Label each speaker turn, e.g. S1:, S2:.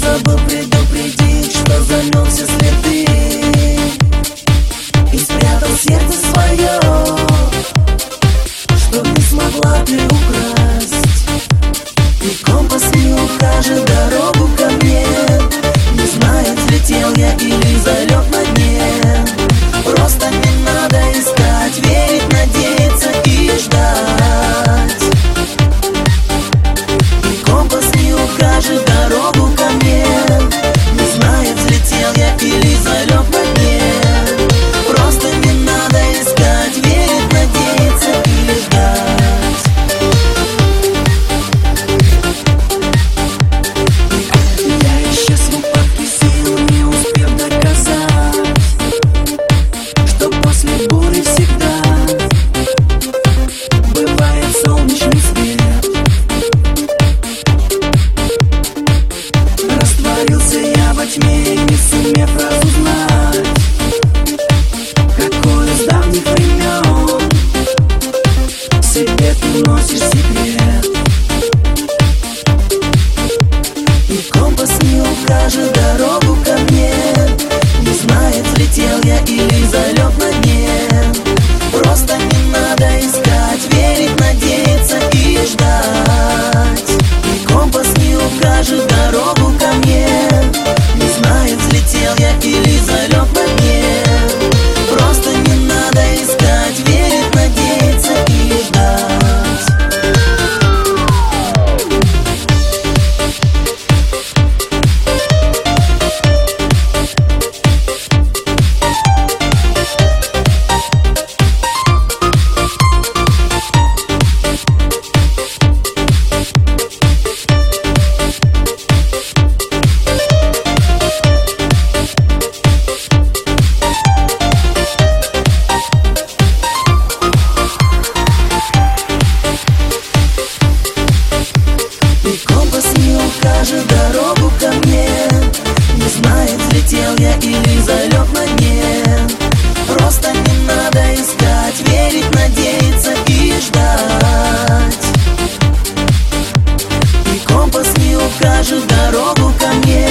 S1: забыл предупредить, что замел все следы И спрятал сердце свое, чтоб не смогла ты украсть. И компас не укажет дорогу ко мне. Не знает взлетел я и ajudar. же дорогу ко мне. Не знает, взлетел я или залег на дне. Просто не надо искать, верить, надеяться и ждать. И компас не укажет дорогу ко мне.